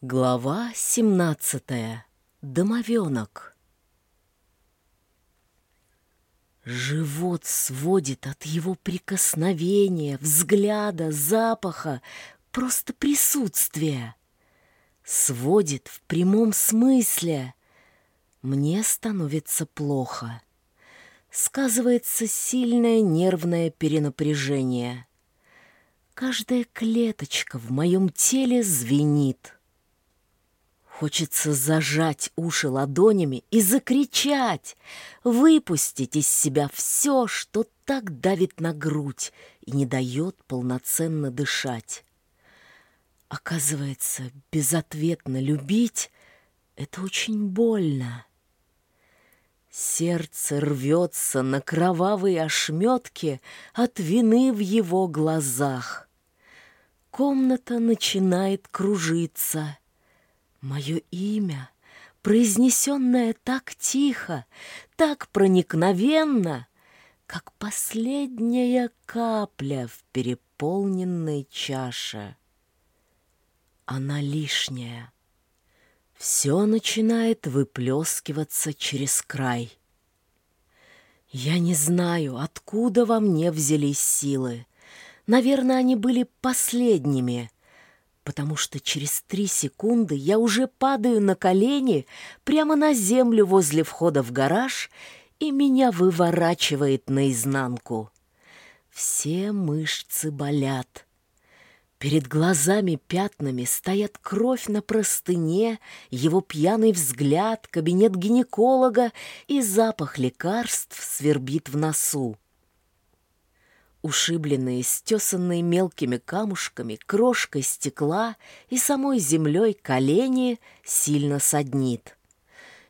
Глава 17. Домовенок. Живот сводит от его прикосновения, взгляда, запаха, просто присутствия. Сводит в прямом смысле. Мне становится плохо. Сказывается сильное нервное перенапряжение. Каждая клеточка в моем теле звенит. Хочется зажать уши ладонями и закричать, выпустить из себя все, что так давит на грудь и не дает полноценно дышать. Оказывается, безответно любить — это очень больно. Сердце рвется на кровавые ошметки от вины в его глазах. Комната начинает кружиться — Мое имя, произнесенное так тихо, так проникновенно, как последняя капля в переполненной чаше. Она лишняя. Все начинает выплескиваться через край. Я не знаю, откуда во мне взялись силы. Наверное, они были последними — потому что через три секунды я уже падаю на колени прямо на землю возле входа в гараж, и меня выворачивает наизнанку. Все мышцы болят. Перед глазами пятнами стоят кровь на простыне, его пьяный взгляд, кабинет гинеколога и запах лекарств свербит в носу. Ушибленные, стесанные мелкими камушками, крошкой стекла и самой землей колени сильно саднит.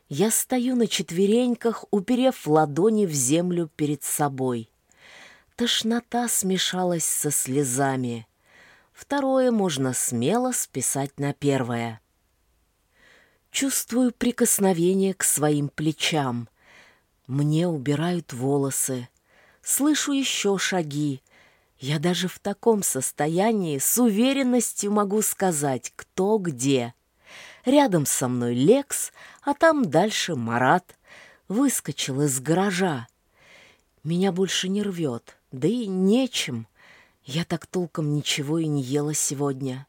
Я стою на четвереньках, уперев ладони в землю перед собой. Тошнота смешалась со слезами. Второе можно смело списать на первое. Чувствую прикосновение к своим плечам. Мне убирают волосы слышу еще шаги. Я даже в таком состоянии с уверенностью могу сказать, кто где. Рядом со мной Лекс, а там дальше Марат. Выскочил из гаража. Меня больше не рвет, да и нечем. Я так толком ничего и не ела сегодня.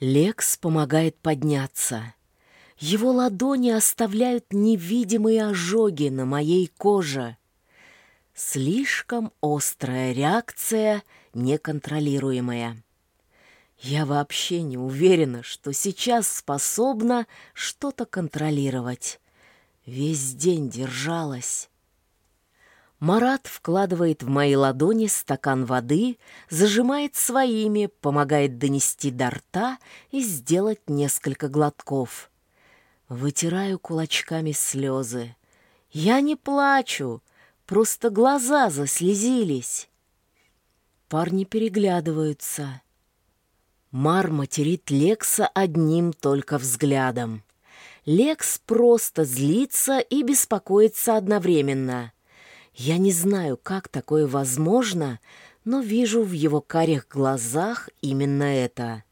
Лекс помогает подняться. Его ладони оставляют невидимые ожоги на моей коже. Слишком острая реакция, неконтролируемая. Я вообще не уверена, что сейчас способна что-то контролировать. Весь день держалась. Марат вкладывает в мои ладони стакан воды, зажимает своими, помогает донести до рта и сделать несколько глотков. Вытираю кулачками слезы. Я не плачу, Просто глаза заслезились. Парни переглядываются. Мар материт Лекса одним только взглядом. Лекс просто злится и беспокоится одновременно. Я не знаю, как такое возможно, но вижу в его карих глазах именно это.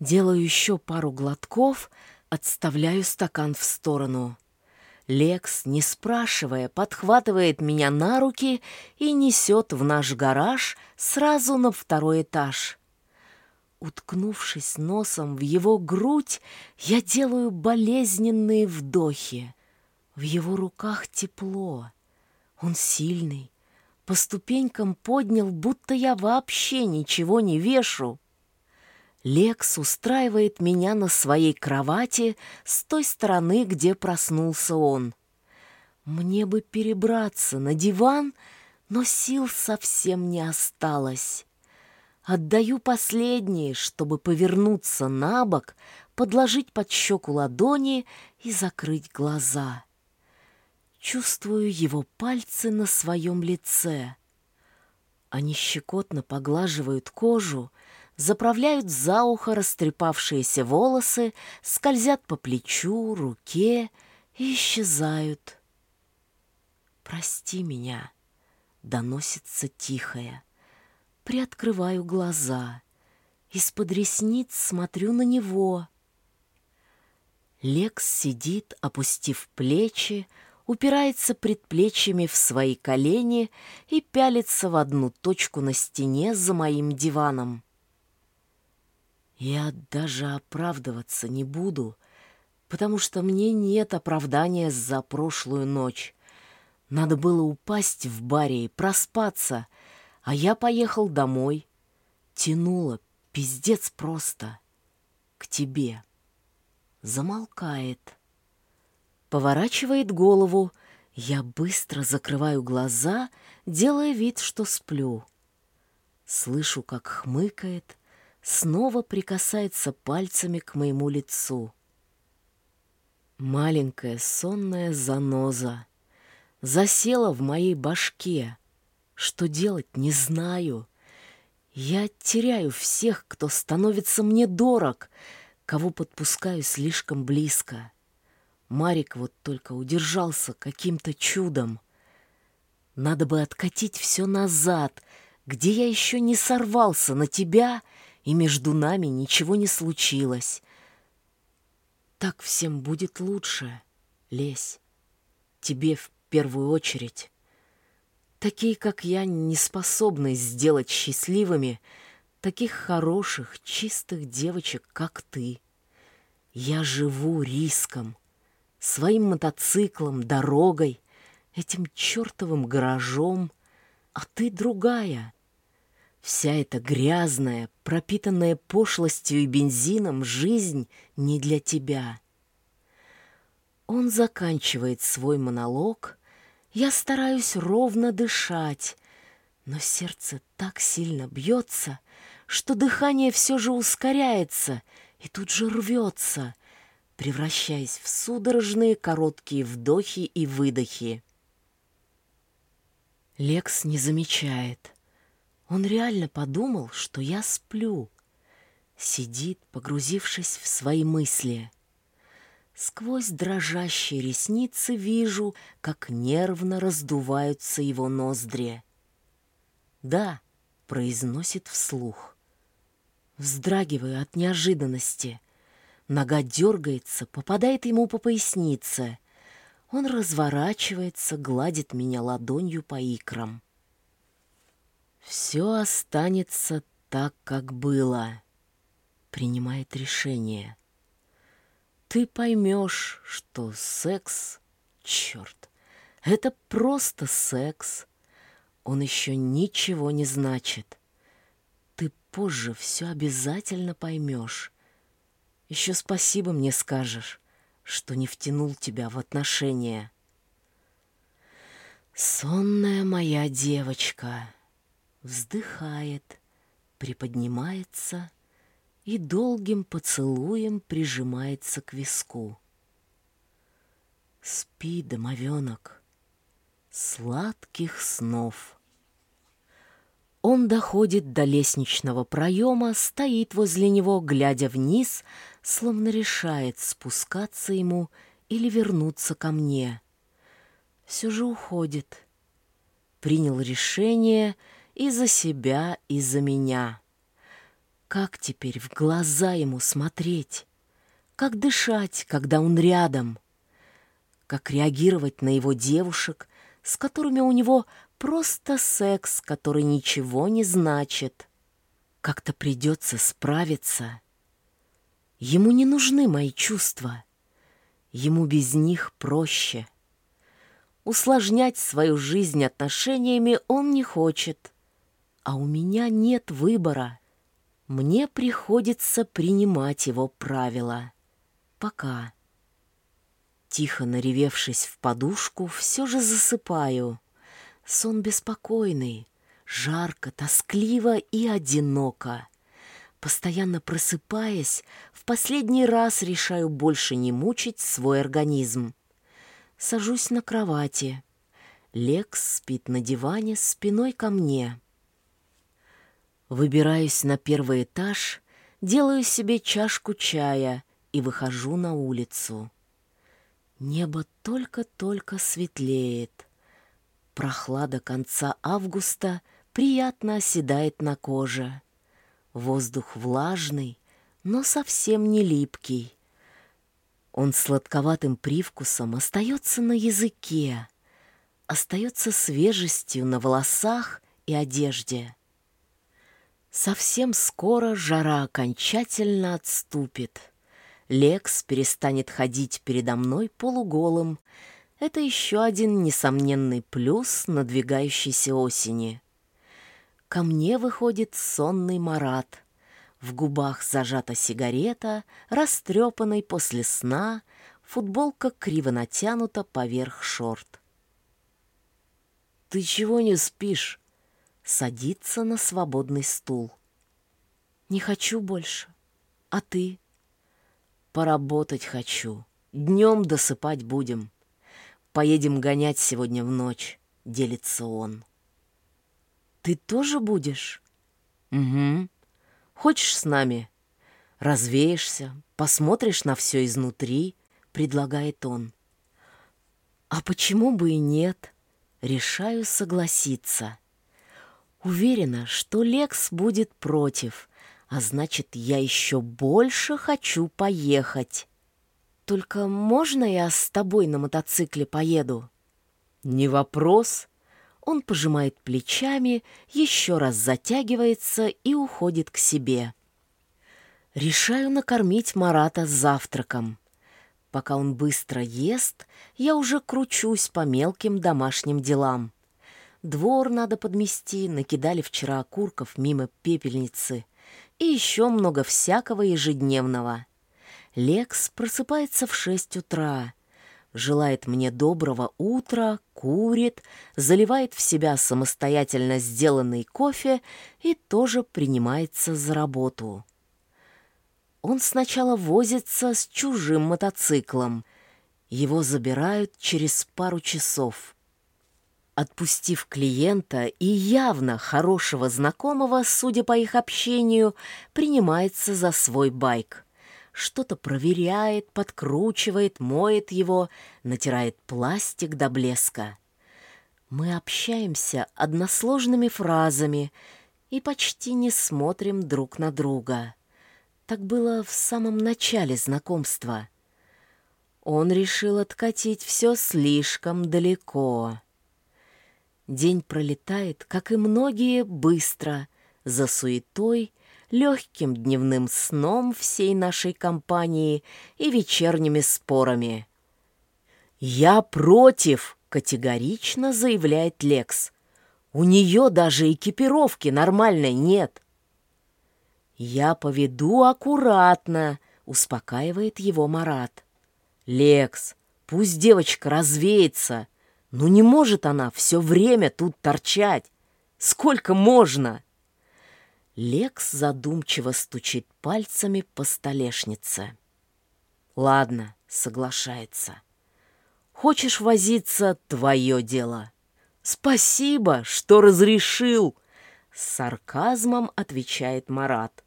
Делаю еще пару глотков, отставляю стакан в сторону. Лекс, не спрашивая, подхватывает меня на руки и несет в наш гараж сразу на второй этаж. Уткнувшись носом в его грудь, я делаю болезненные вдохи. В его руках тепло. Он сильный. По ступенькам поднял, будто я вообще ничего не вешу. Лекс устраивает меня на своей кровати с той стороны, где проснулся он. Мне бы перебраться на диван, но сил совсем не осталось. Отдаю последние, чтобы повернуться на бок, подложить под щеку ладони и закрыть глаза. Чувствую его пальцы на своем лице. Они щекотно поглаживают кожу, заправляют за ухо растрепавшиеся волосы, скользят по плечу, руке и исчезают. «Прости меня», — доносится тихое. Приоткрываю глаза. Из-под ресниц смотрю на него. Лекс сидит, опустив плечи, упирается предплечьями в свои колени и пялится в одну точку на стене за моим диваном. Я даже оправдываться не буду, потому что мне нет оправдания за прошлую ночь. Надо было упасть в баре и проспаться, а я поехал домой. Тянуло, пиздец просто. К тебе. Замолкает. Поворачивает голову. Я быстро закрываю глаза, делая вид, что сплю. Слышу, как хмыкает, снова прикасается пальцами к моему лицу. Маленькая сонная заноза засела в моей башке. Что делать, не знаю. Я теряю всех, кто становится мне дорог, кого подпускаю слишком близко. Марик вот только удержался каким-то чудом. Надо бы откатить все назад, где я еще не сорвался на тебя, и между нами ничего не случилось. Так всем будет лучше, Лесь. Тебе в первую очередь. Такие, как я, не способны сделать счастливыми таких хороших, чистых девочек, как ты. Я живу риском — своим мотоциклом, дорогой, этим чертовым гаражом, а ты другая. Вся эта грязная, пропитанная пошлостью и бензином жизнь не для тебя. Он заканчивает свой монолог, я стараюсь ровно дышать, но сердце так сильно бьется, что дыхание все же ускоряется и тут же рвется — превращаясь в судорожные короткие вдохи и выдохи. Лекс не замечает. Он реально подумал, что я сплю. Сидит, погрузившись в свои мысли. Сквозь дрожащие ресницы вижу, как нервно раздуваются его ноздри. «Да», — произносит вслух. Вздрагиваю от неожиданности. Нога дергается, попадает ему по пояснице. Он разворачивается, гладит меня ладонью по икрам. Все останется так, как было. Принимает решение. Ты поймешь, что секс, черт, это просто секс. Он еще ничего не значит. Ты позже все обязательно поймешь. Еще спасибо мне скажешь, что не втянул тебя в отношения. Сонная моя девочка вздыхает, приподнимается и долгим поцелуем прижимается к виску. Спи, домовенок, сладких снов. Он доходит до лестничного проема, стоит возле него, глядя вниз, словно решает, спускаться ему или вернуться ко мне. Все же уходит. Принял решение и за себя, и за меня. Как теперь в глаза ему смотреть? Как дышать, когда он рядом? Как реагировать на его девушек, с которыми у него Просто секс, который ничего не значит. Как-то придется справиться. Ему не нужны мои чувства. Ему без них проще. Усложнять свою жизнь отношениями он не хочет. А у меня нет выбора. Мне приходится принимать его правила. Пока. Тихо наревевшись в подушку, все же засыпаю — Сон беспокойный, жарко, тоскливо и одиноко. Постоянно просыпаясь, в последний раз решаю больше не мучить свой организм. Сажусь на кровати. Лекс спит на диване спиной ко мне. Выбираюсь на первый этаж, делаю себе чашку чая и выхожу на улицу. Небо только-только светлеет. Прохлада конца августа приятно оседает на коже. Воздух влажный, но совсем не липкий. Он сладковатым привкусом остается на языке, остается свежестью на волосах и одежде. Совсем скоро жара окончательно отступит. Лекс перестанет ходить передо мной полуголым. Это еще один несомненный плюс надвигающейся осени. Ко мне выходит сонный Марат. В губах зажата сигарета, растрепанный после сна, футболка криво натянута поверх шорт. «Ты чего не спишь?» Садится на свободный стул. «Не хочу больше. А ты?» «Поработать хочу. Днем досыпать будем. Поедем гонять сегодня в ночь», — делится он. «Ты тоже будешь?» «Угу. Хочешь с нами? Развеешься, посмотришь на все изнутри», — предлагает он. «А почему бы и нет?» Решаю согласиться. Уверена, что Лекс будет против, а значит, я еще больше хочу поехать. Только можно я с тобой на мотоцикле поеду? Не вопрос. Он пожимает плечами, еще раз затягивается и уходит к себе. Решаю накормить Марата завтраком. Пока он быстро ест, я уже кручусь по мелким домашним делам. Двор надо подмести, накидали вчера окурков мимо пепельницы. И еще много всякого ежедневного. Лекс просыпается в шесть утра. Желает мне доброго утра, курит, заливает в себя самостоятельно сделанный кофе и тоже принимается за работу. Он сначала возится с чужим мотоциклом. Его забирают через пару часов. Отпустив клиента и явно хорошего знакомого, судя по их общению, принимается за свой байк. Что-то проверяет, подкручивает, моет его, натирает пластик до блеска. Мы общаемся односложными фразами и почти не смотрим друг на друга. Так было в самом начале знакомства. Он решил откатить все слишком далеко. День пролетает, как и многие, быстро, за суетой, легким дневным сном всей нашей компании и вечерними спорами. «Я против!» — категорично заявляет Лекс. «У нее даже экипировки нормальной нет!» «Я поведу аккуратно», — успокаивает его Марат. «Лекс, пусть девочка развеется. Ну не может она все время тут торчать. Сколько можно?» Лекс задумчиво стучит пальцами по столешнице. «Ладно», — соглашается. «Хочешь возиться — твое дело». «Спасибо, что разрешил!» С сарказмом отвечает Марат.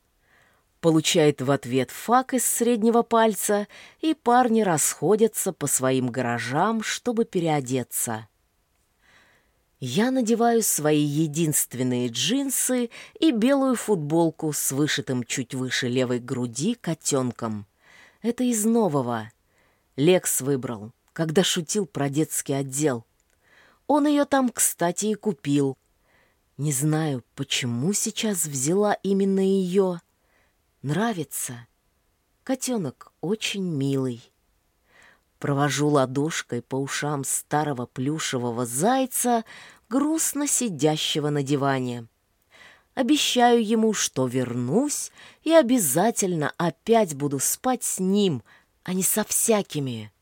Получает в ответ фак из среднего пальца, и парни расходятся по своим гаражам, чтобы переодеться. Я надеваю свои единственные джинсы и белую футболку с вышитым чуть выше левой груди котенком. Это из нового. Лекс выбрал, когда шутил про детский отдел. Он ее там, кстати, и купил. Не знаю, почему сейчас взяла именно ее. Нравится. Котенок очень милый. Провожу ладошкой по ушам старого плюшевого зайца, грустно сидящего на диване. Обещаю ему, что вернусь и обязательно опять буду спать с ним, а не со всякими.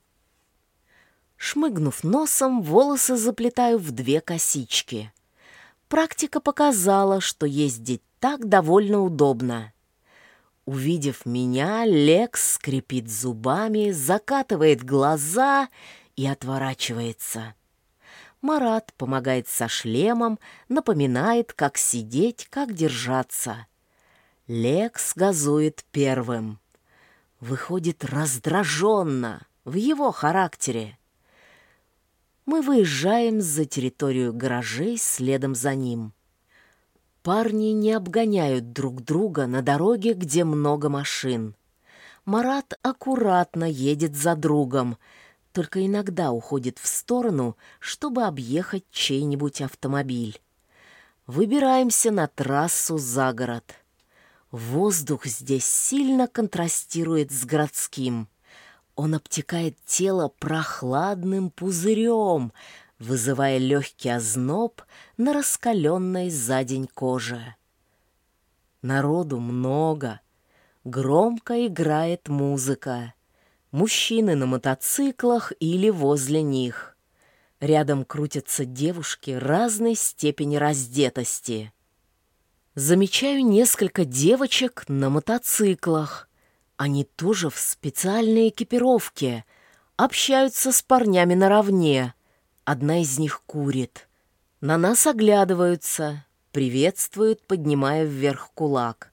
Шмыгнув носом, волосы заплетаю в две косички. Практика показала, что ездить так довольно удобно. Увидев меня, Лекс скрипит зубами, закатывает глаза и отворачивается. Марат помогает со шлемом, напоминает, как сидеть, как держаться. Лекс газует первым. Выходит раздраженно, в его характере. Мы выезжаем за территорию гаражей следом за ним. Парни не обгоняют друг друга на дороге, где много машин. Марат аккуратно едет за другом, только иногда уходит в сторону, чтобы объехать чей-нибудь автомобиль. Выбираемся на трассу за город. Воздух здесь сильно контрастирует с городским. Он обтекает тело прохладным пузырем, вызывая легкий озноб на раскаленной за день коже. Народу много, громко играет музыка. Мужчины на мотоциклах или возле них. Рядом крутятся девушки разной степени раздетости. Замечаю несколько девочек на мотоциклах. Они тоже в специальной экипировке, общаются с парнями наравне. Одна из них курит. На нас оглядываются, приветствуют, поднимая вверх кулак.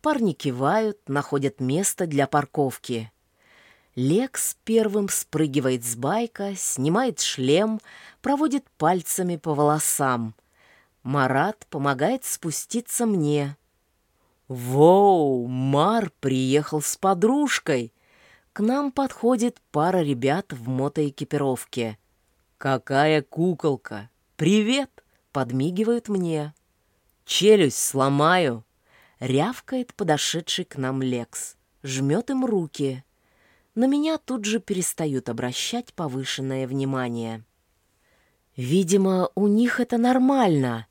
Парни кивают, находят место для парковки. Лекс первым спрыгивает с байка, снимает шлем, проводит пальцами по волосам. Марат помогает спуститься мне. «Воу, Мар приехал с подружкой!» К нам подходит пара ребят в мотоэкипировке. «Какая куколка! Привет!» — подмигивают мне. «Челюсть сломаю!» — рявкает подошедший к нам Лекс. Жмет им руки. На меня тут же перестают обращать повышенное внимание. Видимо, у них это нормально.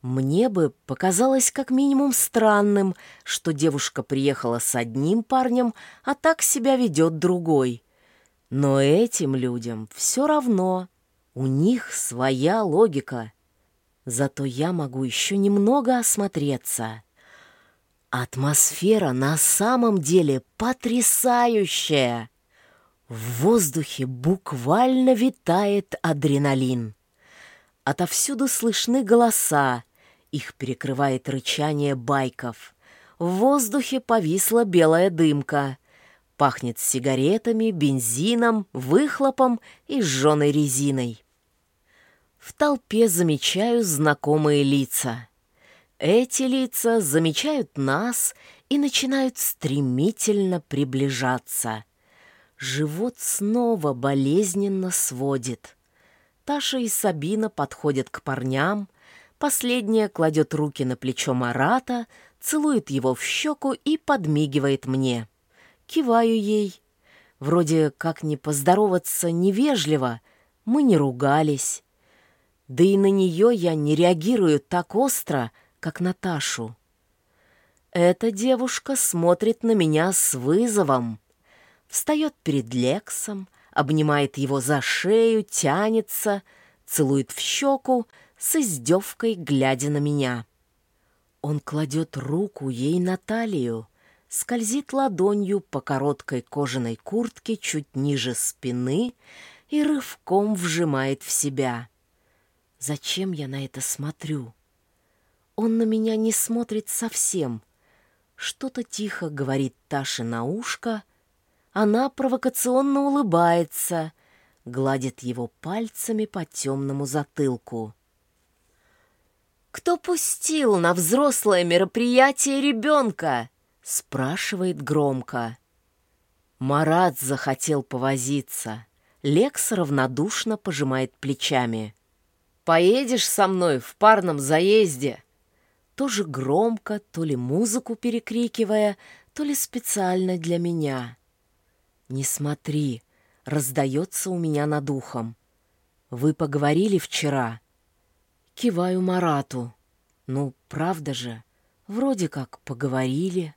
Мне бы показалось как минимум странным, что девушка приехала с одним парнем, а так себя ведет другой. Но этим людям все равно. У них своя логика. Зато я могу еще немного осмотреться. Атмосфера на самом деле потрясающая. В воздухе буквально витает адреналин. Отовсюду слышны голоса, их перекрывает рычание байков. В воздухе повисла белая дымка. Пахнет сигаретами, бензином, выхлопом и сжженной резиной. В толпе замечаю знакомые лица. Эти лица замечают нас и начинают стремительно приближаться. Живот снова болезненно сводит. Таша и Сабина подходят к парням, последняя кладет руки на плечо Марата, целует его в щеку и подмигивает мне. Киваю ей. Вроде как не поздороваться невежливо, мы не ругались. Да и на нее я не реагирую так остро, как Наташу. Эта девушка смотрит на меня с вызовом. Встает перед Лексом, обнимает его за шею, тянется, целует в щеку, с издевкой глядя на меня. Он кладет руку ей на талию, скользит ладонью по короткой кожаной куртке чуть ниже спины и рывком вжимает в себя. Зачем я на это смотрю? Он на меня не смотрит совсем. Что-то тихо говорит Таше на ушко. Она провокационно улыбается, гладит его пальцами по темному затылку. «Кто пустил на взрослое мероприятие ребенка?» — спрашивает громко. Марат захотел повозиться. Лекс равнодушно пожимает плечами. Поедешь со мной в парном заезде?» Тоже громко, то ли музыку перекрикивая, то ли специально для меня. «Не смотри», — раздается у меня над ухом. «Вы поговорили вчера?» Киваю Марату. «Ну, правда же, вроде как поговорили».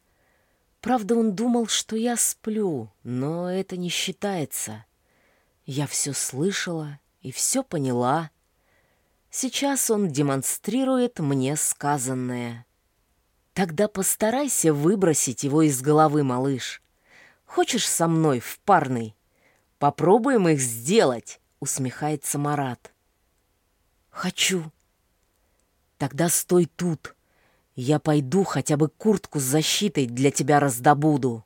Правда, он думал, что я сплю, но это не считается. Я все слышала и все поняла. Сейчас он демонстрирует мне сказанное. Тогда постарайся выбросить его из головы, малыш. Хочешь со мной в парный? Попробуем их сделать, усмехается Марат. Хочу. Тогда стой тут. Я пойду хотя бы куртку с защитой для тебя раздобуду.